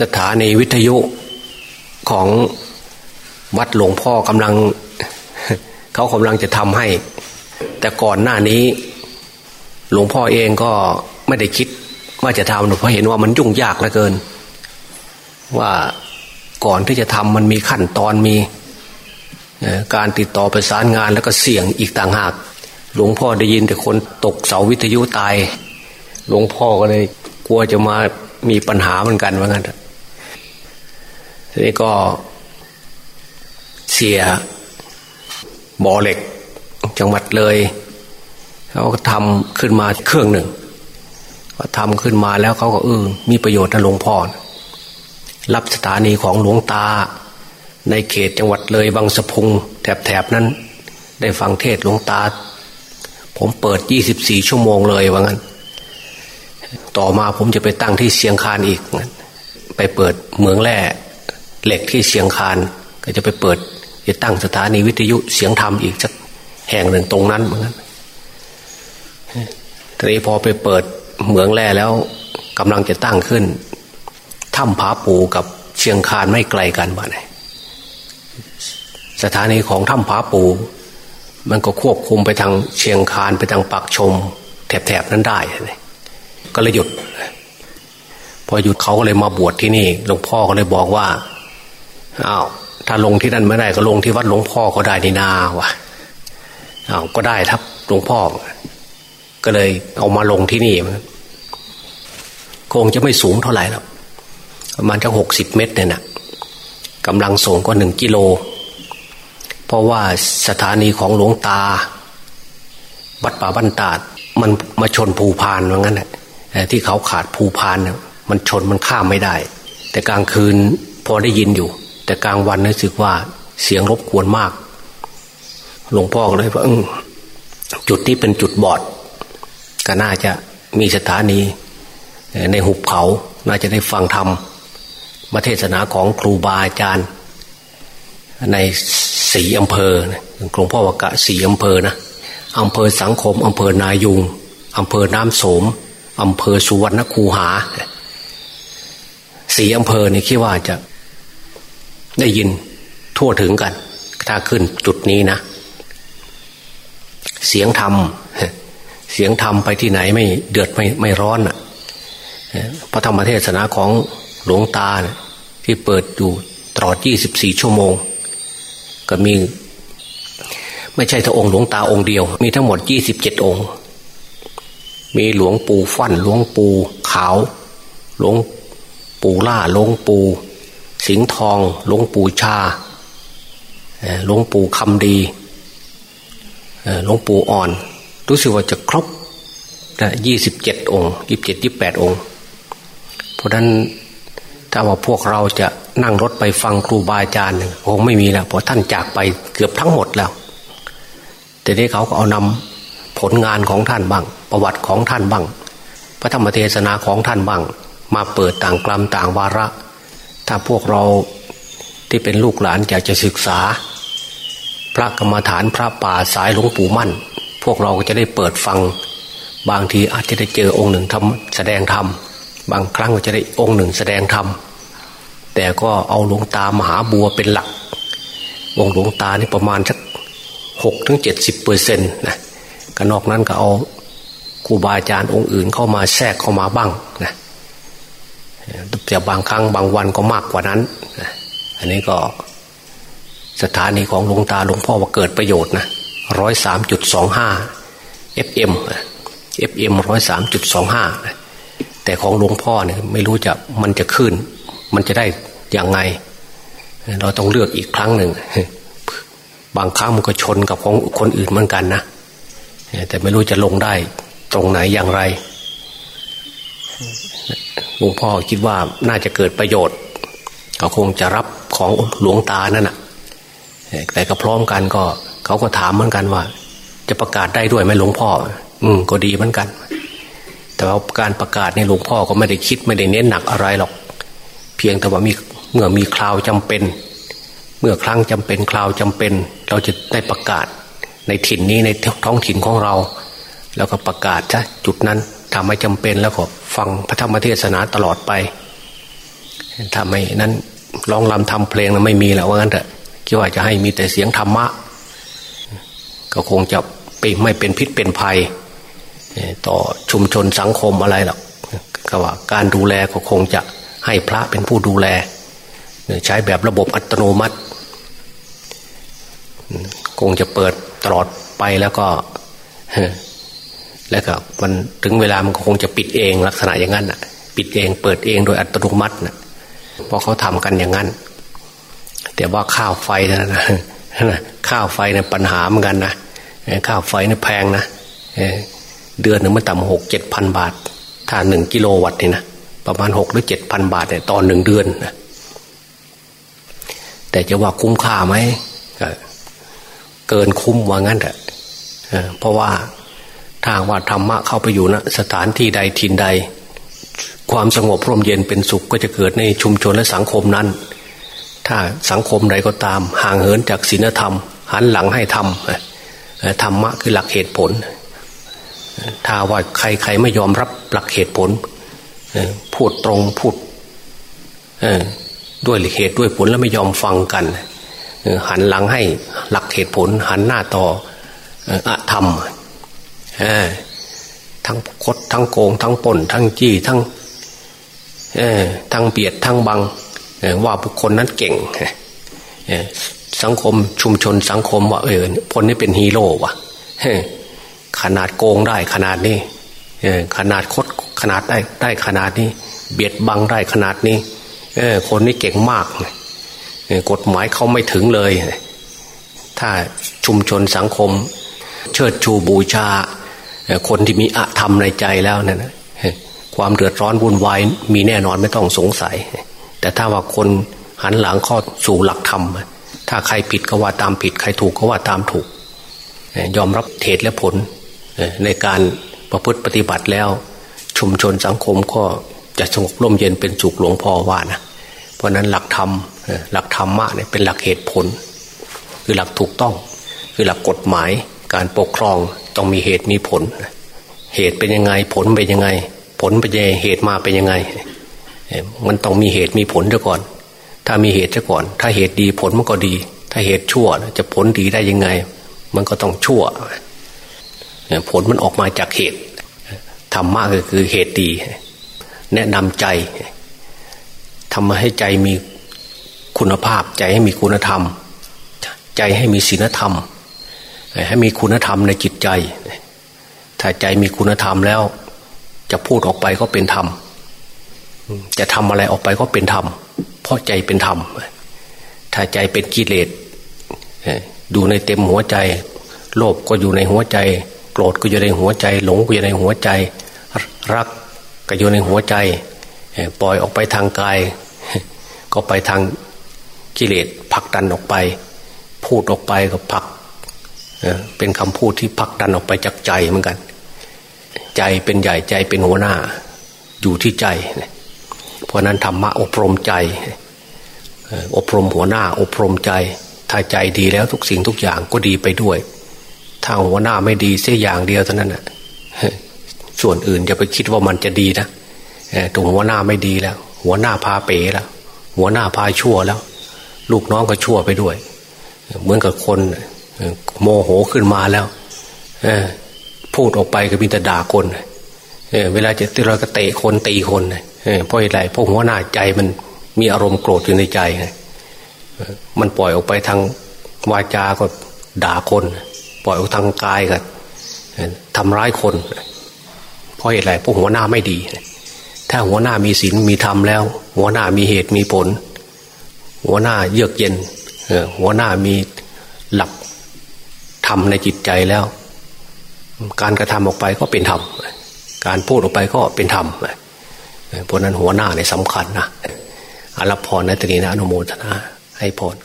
สถานีวิทยุของวัดหลวงพ่อกำลัง เขากำลังจะทำให้ แต่ก่อนหน้านี้ หลวงพ่อเองก็ไม่ได้คิดว่าจะทำเพราะเห็นว่ามันยุ่งยากเหลือเกิน ว่าก่อนที่จะทำมันมีขั้นตอนมีการติดต่อประสานงานแล้วก็เสี่ยงอีกต่างหาก หลวงพ่อได้ยินแต่คนตกเสาวิทยุตาย หลวงพ่อก็เลยกลัวจะมามีปัญหาเหมือนกันว่างั้น ทีนี้ก็เสียบ่อเหล็ก จังหวัดเลยเขาก็ทำขึ้นมาเครื่องหนึ่งก็ทำขึ้นมาแล้วเขาก็เออมีประโยชน์นะหลวงพ่อรับสถานีของหลวงตา ในเขตจังหวัดเลยบางสะพุงแถบๆนั้น ได้ฟังเทศหลวงตา ผมเปิดยี่สิบสี่ชั่วโมงเลยว่างั้น ต่อมาผมจะไปตั้งที่เชียงคานอีก ไปเปิดเมืองแร่ เหล็กที่เชียงคานก็จะไปเปิดจะตั้งสถานีวิทยุเสียงธรรมอีกสักแห่งหนึ่งตรงนั้นเหมือนกันทีนี้พอไปเปิดเหมืองแร่แล้วกำลังจะตั้งขึ้นถ้ำผาปูกับเชียงคานไม่ไกลกันบ้านไหนสถานีของถ้ำผาปู มันก็ควบคุมไปทางเชียงคานไปทางปักชม แถบๆนั้นได้ก็เลยหยุด พอหยุดเขาก็เลยมาบวชที่นี่หลวงพ่อก็เลยบอกว่า อ้าวถ้าลงที่นั่นไม่ได้ก็ลงที่วัดหลวงพ่อก็ได้นี่นาวะอ้าวก็ได้ครับหลวงพ่อ ก็เลยเอามาลงที่นี่คงจะไม่สูงเท่าไหร่หรอกประมาณจะหกสิบเมตรเนี่ยนะกำลังส่งก็หนึ่งกิโล เพราะว่าสถานีของหลวงตาวัดป่าบ้านตาดมันมาชนภูพานว่างั้นแหละที่เขาขาดภูพานเนี่ยมันชนมันข้ามไม่ได้ แต่กลางคืนพอได้ยินอยู่ แต่กลางวันรู้สึกว่าเสียงรบกวนมาก หลวงพ่อเลยว่าจุดนี้เป็นจุดบอด ก็น่าจะมีสถานี ในหุบเขาน่าจะได้ฟังธรรมมาเทศนาของครูบาอาจารย์ ในสีอำเภอหลวงพ่อวากะสีอำเภอนะอำเภอสังคมอำเภอนายุงอำเภอน้ำโสมอำเภอสุวรรณคูหาสีอำเภอนี่คิดว่าจะ ได้ยินทั่วถึงกัน ถ้าขึ้นจุดนี้นะ เสียงธรรม เสียงธรรมไปที่ไหนไม่เดือดไม่ไม่ร้อนอะพระธรรมเทศนาของหลวงตานี่ยที่เปิดอยู่ตลอดยี่สิบสี่ชั่วโมง ก็มี ไม่ใช่ทองค์หลวงตาองค์เดียว มีทั้งหมดยี่สิบเจ็ดองค์ มีหลวงปู่ฟั่น หลวงปู่ขาว หลวงปู่ล่า หลวงปู่ สิงห์ทองหลวงปู่ชาหลวงปู่คำดีหลวงปู่อ่อน รู้สึกว่าจะครบยี่สิบเจ็ดองค์ยี่สิบเจ็ดยี่แปดองค์ เพราะนั้นถ้าว่าพวกเราจะนั่งรถไปฟังครูบาอาจารย์คงไม่มีแล้วเพราะท่านจากไปเกือบทั้งหมดแล้วแต่นี้เขาก็เอานำผลงานของท่านบ้าง ประวัติของท่านบ้าง พระธรรมเทศนาของท่านบ้าง มาเปิดต่างกลัมต่างวาระ ถ้าพวกเราที่เป็นลูกหลานอยากจะศึกษา พระกรรมฐานพระป่าสายหลวงปู่มั่น พวกเราก็จะได้เปิดฟัง บางทีอาจจะได้เจอองค์หนึ่งทำแสดงธรรมบางครั้งก็จะได้องค์หนึ่งแสดงธรรมแต่ก็เอาหลวงตามหาบัวเป็นหลักองค์หลวงตานี่ประมาณสักหกถึงเจ็ดสิบเปอร์เซ็นต์นะก็นอกนั้นก็เอาครูบาอาจารย์องค์อื่นเข้ามาแทรกเข้ามาบ้างนะ แต่บางครั้งบางวันก็มากกว่านั้น อันนี้ก็สถานีของหลวงตาหลวงพ่อว่าเกิดประโยชน์นะร้อยสามจุดสองห้า FM FM ร้อยสามจุดสองห้าแต่ของหลวงพ่อเนี่ยไม่รู้จะมันจะขึ้น มันจะได้อย่างไง เราต้องเลือกอีกครั้งหนึ่ง บางครั้งมันก็ชนกับของคนอื่นเหมือนกันนะแต่ไม่รู้จะลงได้ตรงไหนอย่างไร หลวงพ่อคิดว่าน่าจะเกิดประโยชน์เขาคงจะรับของหลวงตานั่นแหะแต่ก็พร้อมกันก็ เขาก็ถามเหมือนกันว่า จะประกาศได้ด้วยไหมหลวงพ่อ อืมก็ดีเหมือนกัน แต่ว่าการประกาศในหลวงพ่อก็ไม่ได้คิดไม่ได้เน้นหนักอะไรหรอก เพียงแต่ว่ามีเมื่อมีคราวจำเป็น เมื่อครั้งจำเป็นคราวจำเป็น เราจะได้ประกาศในถิ่นนี้ในท้องถิ่นของเรา แล้วก็ประกาศจ้ะจุดนั้น ทำให้จำเป็นแล้วก็ฟังพระธรรมเทศนาตลอดไปทำไมนั้นร้องรำทำเพลงนะไม่มีแล้วว่างั้นเถอะคิดว่าจะให้มีแต่เสียงธรรมะ ก็คงจะไปไม่เป็นพิษเป็นภัย ต่อชุมชนสังคมอะไรหรอกก็ว่าการดูแลก็คงจะให้พระเป็นผู้ดูแล ใช้แบบระบบอัตโนมัติ คงจะเปิดตลอดไปแล้วก็ แล้วก็มันถึงเวลามันคงจะปิดเองลักษณะอย่างนั้นอะ ปิดเองเปิดเองโดยอัตโนมัตินะเพราะเขาทำกันอย่างนั้น แต่ว่าข้าวไฟนะนะข้าวไฟเนี่ยปัญหาเหมือนกันนะข้าวไฟเนี่ยแพงนะเดือนหนึ่งมันต่ำหกเจ็ดพันบาท ถ้าหนึ่งกิโลวัตต์นี่นะประมาณหกหรือเจ็ดพันบาทเนี่ยต่อหนึ่งเดือนนะแต่จะว่าคุ้มค่าไหมเกินคุ้มว่างั้นแหละเพราะว่า ทางว่าธรรมะเข้าไปอยู่นะสถานที่ใดทินใด ความสงบร่มเย็นเป็นสุขก็จะเกิดในชุมชนและสังคมนั้น ถ้าสังคมใดก็ตาม ห่างเหินจากศีลธรรม หันหลังให้ธรรมธรรมะคือหลักเหตุผล ถ้าว่าใครใครไม่ยอมรับหลักเหตุผลพูดตรงพูดด้วยเหตุด้วยผลแล้วไม่ยอมฟังกัน หันหลังให้หลักเหตุผล หันหน้าต่ออธรรม ทั้งคดทั้งโกง ทั้งป่น ทั้งจี้ทั้งทั้งเบียดทั้งบังว่าบุคคลนั้นเก่งสังคมชุมชนสังคมว่าเออคนนี้เป็นฮีโร่วะขนาดโกงได้ขนาดนี้ขนาดคดขนาดได้ได้ขนาดนี้ เบียดบังได้ขนาดนี้คนนี้เก่งมากกฎหมายเขาไม่ถึงเลย ถ้าชุมชนสังคม เชิดชูบูชา คนที่มีอะธรรมในใจแล้วเนี่ยนะความเดือดร้อนวุ่นวายมีแน่นอนไม่ต้องสงสัย แต่ถ้าว่าคนหันหลังข้อสู่หลักธรรม ถ้าใครผิดก็ว่าตามผิด ใครถูกก็ว่าตามถูก ยอมรับเหตุและผลในการประพฤติปฏิบัติแล้ว ชุมชนสังคมก็จะสงบร่มเย็นเป็นสุขหลวงพ่อว่านะ เพราะนั้นหลักธรรมหลักธรรมะเนี่ยเป็นหลักเหตุผล คือหลักถูกต้อง คือหลักกฎหมายการปกครอง ต้องมีเหตุมีผล เหตุเป็นยังไง ผลเป็นยังไง ผลเป็นยังไงเหตุมาเป็นยังไง มันต้องมีเหตุมีผลซะก่อน ถ้ามีเหตุซะก่อน ถ้าเหตุดีผลมันก็ดี ถ้าเหตุชั่วจะผลดีได้ยังไง มันก็ต้องชั่ว ผลมันออกมาจากเหตุธรรมะก็คือเหตุดี แนะนำใจทำให้ใจมีคุณภาพ ใจให้มีคุณธรรม ใจให้มีศีลธรรม ให้มีคุณธรรมในจิตใจ ถ้าใจมีคุณธรรมแล้ว จะพูดออกไปก็เป็นธรรม จะทำอะไรออกไปก็เป็นธรรม เพราะใจเป็นธรรม ถ้าใจเป็นกิเลสดูในเต็มหัวใจ โลภก็อยู่ในหัวใจ โกรธก็อยู่ในหัวใจ หลงก็อยู่ในหัวใจ รักก็อยู่ในหัวใจ ปล่อยออกไปทางกาย ก็ไปทางกิเลสผลักดันออกไป พูดออกไปก็ผลัก เป็นคำพูดที่ผลักดันออกไปจากใจเหมือนกัน ใจเป็นใหญ่ใจเป็นหัวหน้า อยู่ที่ใจ เพราะนั้นธรรมะอบรมใจ อบรมหัวหน้า อบรมใจ ถ้าใจดีแล้วทุกสิ่งทุกอย่างก็ดีไปด้วย ถ้าหัวหน้าไม่ดีเสียอย่างเดียวเท่านั้นน่ะส่วนอื่นจะไปคิดว่ามันจะดีนะตรงหัวหน้าไม่ดีแล้ว หัวหน้าพาเป๋แล้ว หัวหน้าพาชั่วแล้ว ลูกน้องก็ชั่วไปด้วย เหมือนกับคน โมโหขึ้นมาแล้วพูดออกไปก็มีแต่ด่าคนเวลาจะเราก็เตะคนตีคนเพราะอะไรเพราะหัวหน้าใจมันมีอารมณ์โกรธอยู่ในใจมันปล่อยออกไปทางวาจาก็ด่าคน ปล่อยออกทางกายก็ทำร้ายคน เพราะอะไรเพราะหัวหน้าไม่ดี ถ้าหัวหน้ามีศีลมีธรรมแล้ว หัวหน้ามีเหตุมีผล หัวหน้าเยือกเย็นหัวหน้ามี รมในจิตใจแล้ว การกระทำออกไปก็เป็นธรรมการพูดออกไปก็เป็นธรรมเพราะนั้นหัวหน้าในสำคัญนะอรับพรในตรีนะอนุโมทนาให้พร